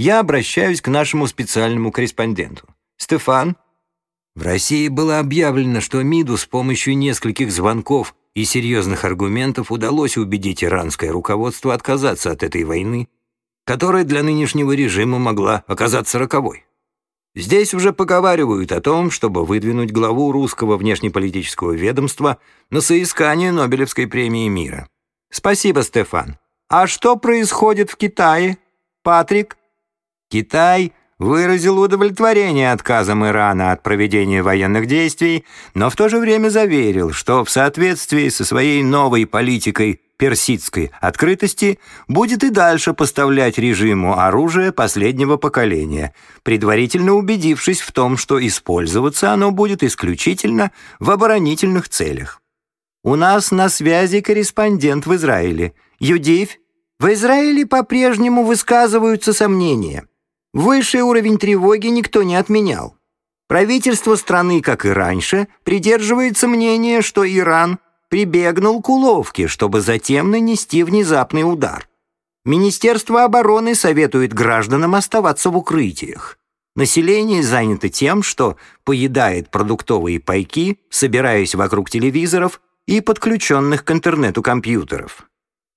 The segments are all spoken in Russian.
я обращаюсь к нашему специальному корреспонденту. Стефан? В России было объявлено, что МИДу с помощью нескольких звонков и серьезных аргументов удалось убедить иранское руководство отказаться от этой войны, которая для нынешнего режима могла оказаться роковой. Здесь уже поговаривают о том, чтобы выдвинуть главу русского внешнеполитического ведомства на соискание Нобелевской премии мира. Спасибо, Стефан. А что происходит в Китае? Патрик? Китай выразил удовлетворение отказом Ирана от проведения военных действий, но в то же время заверил, что в соответствии со своей новой политикой персидской открытости будет и дальше поставлять режиму оружие последнего поколения, предварительно убедившись в том, что использоваться оно будет исключительно в оборонительных целях. У нас на связи корреспондент в Израиле. Юдив, в Израиле по-прежнему высказываются сомнения. Высший уровень тревоги никто не отменял. Правительство страны, как и раньше, придерживается мнения, что Иран прибегнул к уловке, чтобы затем нанести внезапный удар. Министерство обороны советует гражданам оставаться в укрытиях. Население занято тем, что поедает продуктовые пайки, собираясь вокруг телевизоров и подключенных к интернету компьютеров.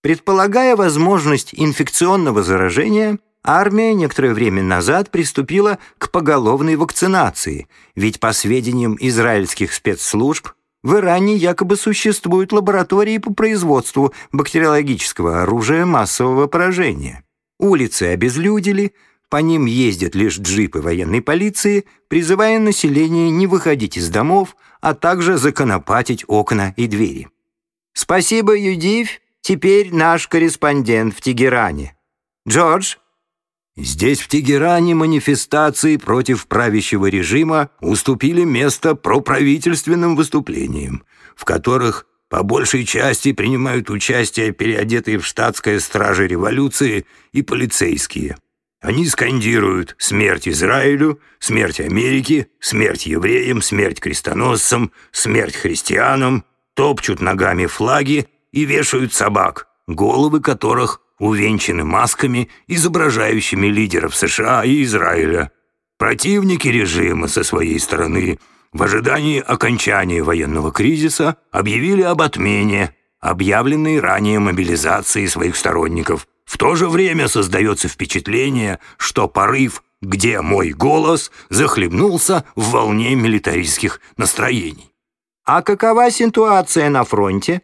Предполагая возможность инфекционного заражения, армия некоторое время назад приступила к поголовной вакцинации, ведь по сведениям израильских спецслужб, в Иране якобы существуют лаборатории по производству бактериологического оружия массового поражения. Улицы обезлюдили, по ним ездят лишь джипы военной полиции, призывая население не выходить из домов, а также законопатить окна и двери. Спасибо, Юдив, теперь наш корреспондент в Тегеране. Джордж, Здесь, в Тегеране, манифестации против правящего режима уступили место проправительственным выступлениям, в которых по большей части принимают участие переодетые в штатское стражи революции и полицейские. Они скандируют «Смерть Израилю», «Смерть Америке», «Смерть евреям», «Смерть крестоносцам», «Смерть христианам», топчут ногами флаги и вешают собак, головы которых увенчаны масками, изображающими лидеров США и Израиля. Противники режима со своей стороны в ожидании окончания военного кризиса объявили об отмене, объявленной ранее мобилизации своих сторонников. В то же время создается впечатление, что порыв «Где мой голос?» захлебнулся в волне милитаристских настроений. А какова ситуация на фронте?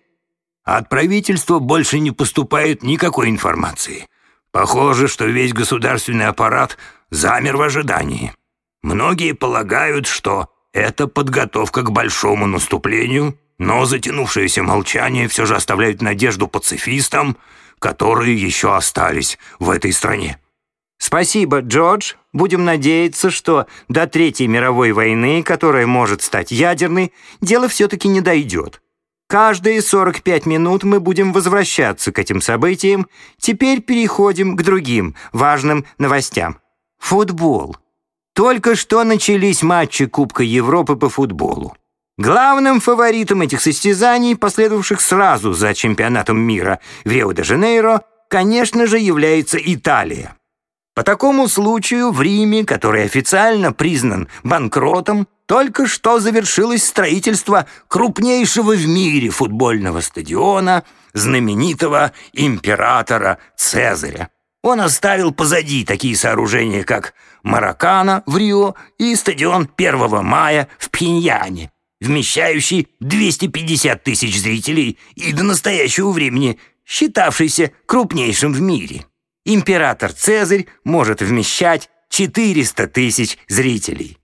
От правительства больше не поступает никакой информации. Похоже, что весь государственный аппарат замер в ожидании. Многие полагают, что это подготовка к большому наступлению, но затянувшееся молчание все же оставляет надежду пацифистам, которые еще остались в этой стране. Спасибо, Джордж. Будем надеяться, что до Третьей мировой войны, которая может стать ядерной, дело все-таки не дойдет. Каждые 45 минут мы будем возвращаться к этим событиям. Теперь переходим к другим важным новостям. Футбол. Только что начались матчи Кубка Европы по футболу. Главным фаворитом этих состязаний, последовавших сразу за чемпионатом мира в Рио-де-Жанейро, конечно же, является Италия. По такому случаю в Риме, который официально признан банкротом, только что завершилось строительство крупнейшего в мире футбольного стадиона знаменитого императора Цезаря. Он оставил позади такие сооружения, как Маракана в Рио и стадион 1 мая в Пхеньяне, вмещающий 250 тысяч зрителей и до настоящего времени считавшийся крупнейшим в мире. Император Цезарь может вмещать 400 тысяч зрителей.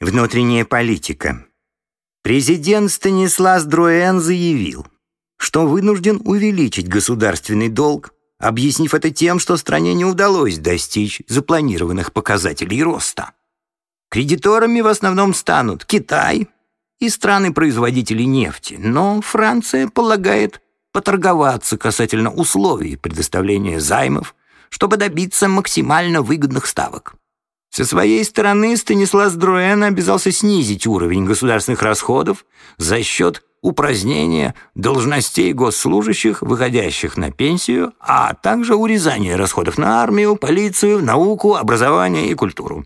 Внутренняя политика. Президент Станислав Друэн заявил, что вынужден увеличить государственный долг, объяснив это тем, что стране не удалось достичь запланированных показателей роста. Кредиторами в основном станут Китай и страны-производители нефти, но Франция полагает поторговаться касательно условий предоставления займов, чтобы добиться максимально выгодных ставок. Со своей стороны Станислав Друэн обязался снизить уровень государственных расходов за счет упразднение должностей госслужащих, выходящих на пенсию, а также урезание расходов на армию, полицию, науку, образование и культуру.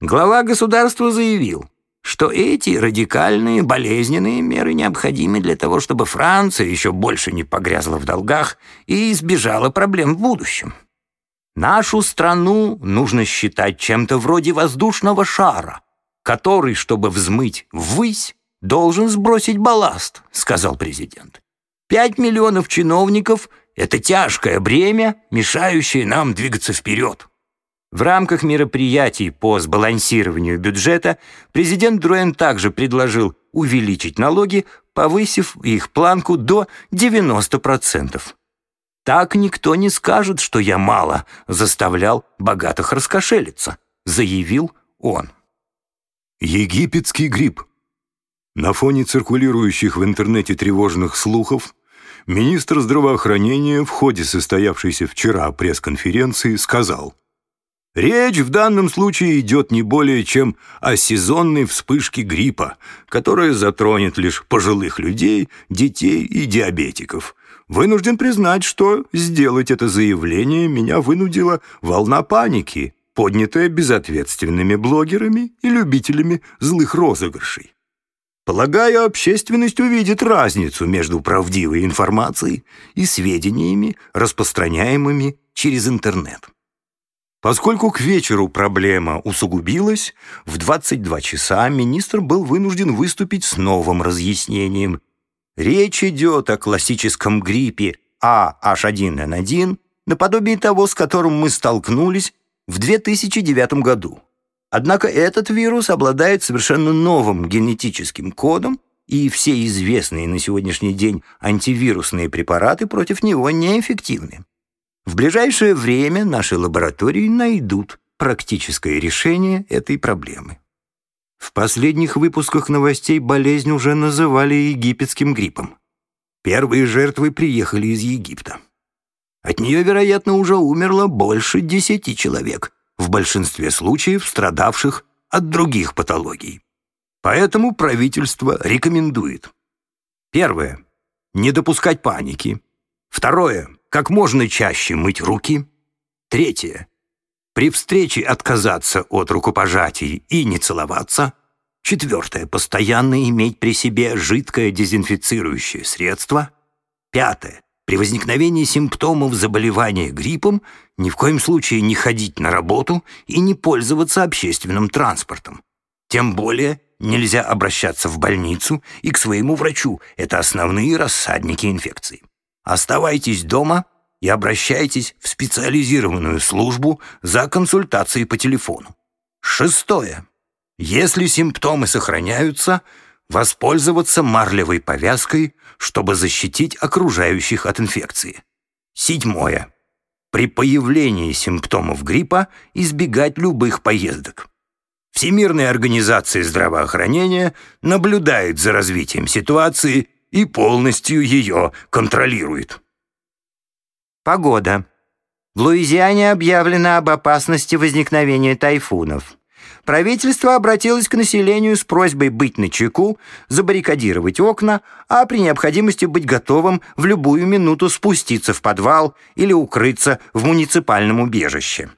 Глава государства заявил, что эти радикальные, болезненные меры необходимы для того, чтобы Франция еще больше не погрязла в долгах и избежала проблем в будущем. Нашу страну нужно считать чем-то вроде воздушного шара, который, чтобы взмыть ввысь, должен сбросить балласт, сказал президент. Пять миллионов чиновников — это тяжкое бремя, мешающее нам двигаться вперед. В рамках мероприятий по сбалансированию бюджета президент Друэн также предложил увеличить налоги, повысив их планку до 90%. «Так никто не скажет, что я мало заставлял богатых раскошелиться», заявил он. Египетский грипп. На фоне циркулирующих в интернете тревожных слухов министр здравоохранения в ходе состоявшейся вчера пресс-конференции сказал – Речь в данном случае идет не более чем о сезонной вспышке гриппа, которая затронет лишь пожилых людей, детей и диабетиков. Вынужден признать, что сделать это заявление меня вынудила волна паники, поднятая безответственными блогерами и любителями злых розыгрышей. Полагаю, общественность увидит разницу между правдивой информацией и сведениями, распространяемыми через интернет. Поскольку к вечеру проблема усугубилась, в 22 часа министр был вынужден выступить с новым разъяснением. Речь идет о классическом гриппе AH1N1, наподобие того, с которым мы столкнулись в 2009 году. Однако этот вирус обладает совершенно новым генетическим кодом, и все известные на сегодняшний день антивирусные препараты против него неэффективны. В ближайшее время наши лаборатории найдут практическое решение этой проблемы. В последних выпусках новостей болезнь уже называли египетским гриппом. Первые жертвы приехали из Египта. От нее, вероятно, уже умерло больше десяти человек, в большинстве случаев страдавших от других патологий. Поэтому правительство рекомендует. Первое. Не допускать паники. Второе как можно чаще мыть руки. Третье. При встрече отказаться от рукопожатий и не целоваться. Четвертое. Постоянно иметь при себе жидкое дезинфицирующее средство. Пятое. При возникновении симптомов заболевания гриппом ни в коем случае не ходить на работу и не пользоваться общественным транспортом. Тем более нельзя обращаться в больницу и к своему врачу. Это основные рассадники инфекции. Оставайтесь дома и обращайтесь в специализированную службу за консультацией по телефону. Шестое. Если симптомы сохраняются, воспользоваться марлевой повязкой, чтобы защитить окружающих от инфекции. Седьмое. При появлении симптомов гриппа избегать любых поездок. Всемирная организация здравоохранения наблюдает за развитием ситуации и полностью ее контролирует. Погода. В Луизиане объявлено об опасности возникновения тайфунов. Правительство обратилось к населению с просьбой быть начеку, забаррикадировать окна, а при необходимости быть готовым в любую минуту спуститься в подвал или укрыться в муниципальном убежище.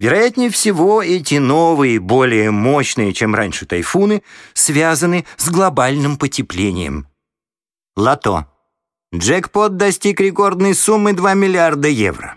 Вероятнее всего, эти новые, более мощные, чем раньше тайфуны, связаны с глобальным потеплением. Лото. Джекпот достиг рекордной суммы 2 миллиарда евро.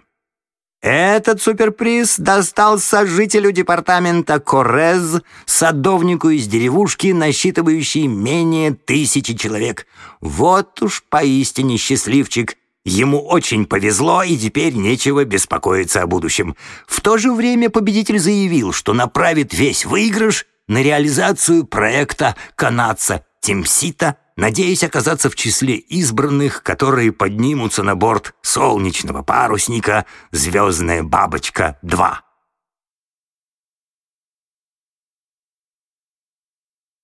Этот суперприз достался жителю департамента Корез, садовнику из деревушки, насчитывающей менее тысячи человек. Вот уж поистине счастливчик. Ему очень повезло, и теперь нечего беспокоиться о будущем. В то же время победитель заявил, что направит весь выигрыш на реализацию проекта канадца Тимсита надеясь оказаться в числе избранных, которые поднимутся на борт солнечного парусника «Звездная бабочка-2».